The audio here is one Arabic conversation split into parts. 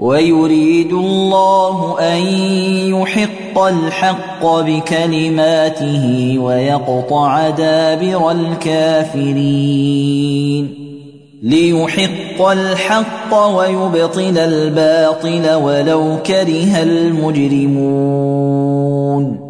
ويريد الله أن يحق الحق بكلماته ويقطع دابر الكافرين. ليحق الحق ويبطل الباطل ولو كره المجرمون.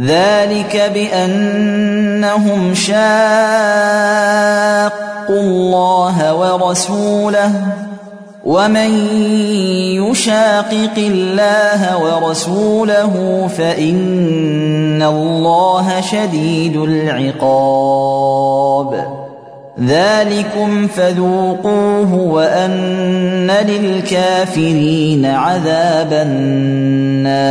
ذلك بأنهم شاقوا الله ورسوله ومن يشاقق الله ورسوله فإن الله شديد العقاب. ذلكم فذوقوه وأن للكافرين عذاب النار.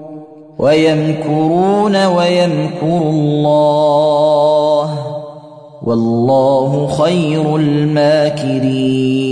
ويمكرون ويمكر الله والله خير الماكرين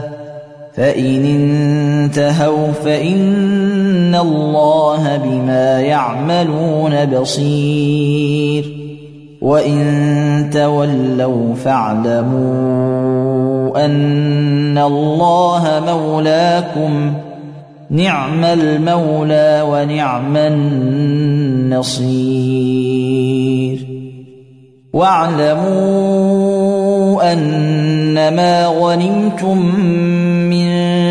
فان انتهوا فان الله بما يعملون بصير وان تولوا فاعلموا ان الله مولاكم نعم المولى ونعم النصير واعلموا انما غنمتم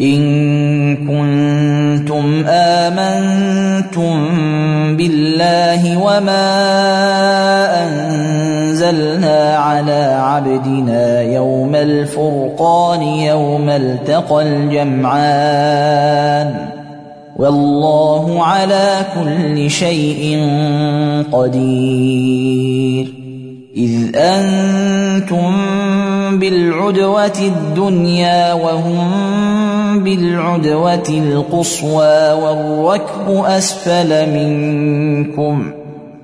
إن كنتم آمنتم بالله وما أنزلنا على عبدنا يوم الفرقان يوم التقى الجمعان والله على كل شيء قدير إذ أنتم بالعدوة الدنيا وهم بالعدوة القصوى والركب أسفل منكم ۖ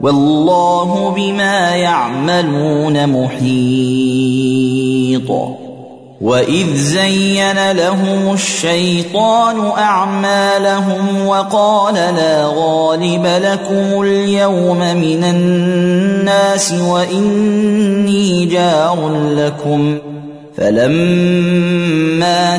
والله بما يعملون محيط. واذ زين لهم الشيطان اعمالهم وقال لا غالب لكم اليوم من الناس واني جار لكم فلما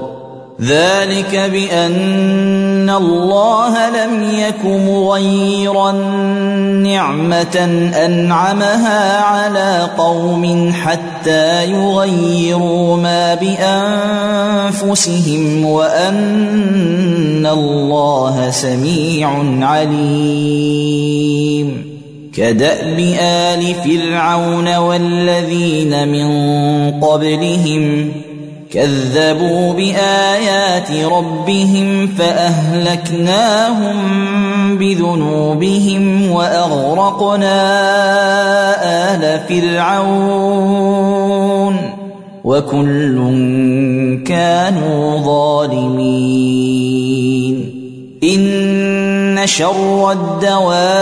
ذلك بأن الله لم يك مغيرا نعمة أنعمها على قوم حتى يغيروا ما بأنفسهم وأن الله سميع عليم. كدأب آل فرعون والذين من قبلهم كذبوا بآيات ربهم فأهلكناهم بذنوبهم وأغرقنا آل فرعون وكل كانوا ظالمين. إن شر الدواب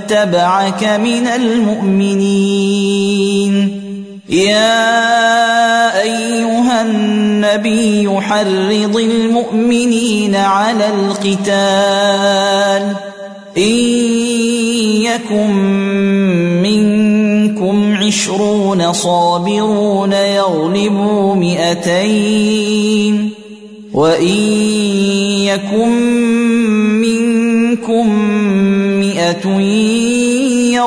من المؤمنين. يا أيها النبي حرض المؤمنين على القتال. إن يكن منكم عشرون صابرون يغلبوا مئتين. وإن يكن منكم مئه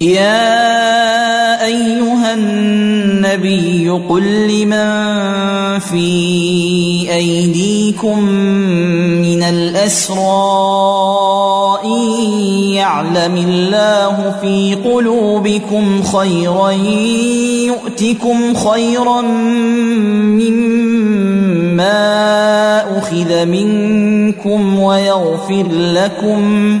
يا أيها النبي قل لمن في أيديكم من الاسرار يعلم الله في قلوبكم خيرا يؤتكم خيرا مما أخذ منكم ويغفر لكم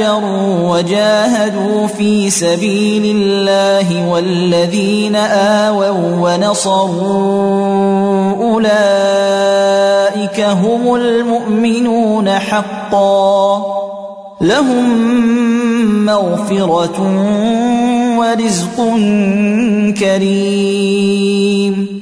وجاهدوا في سبيل الله والذين آووا ونصروا أولئك هم المؤمنون حقا لهم مغفرة ورزق كريم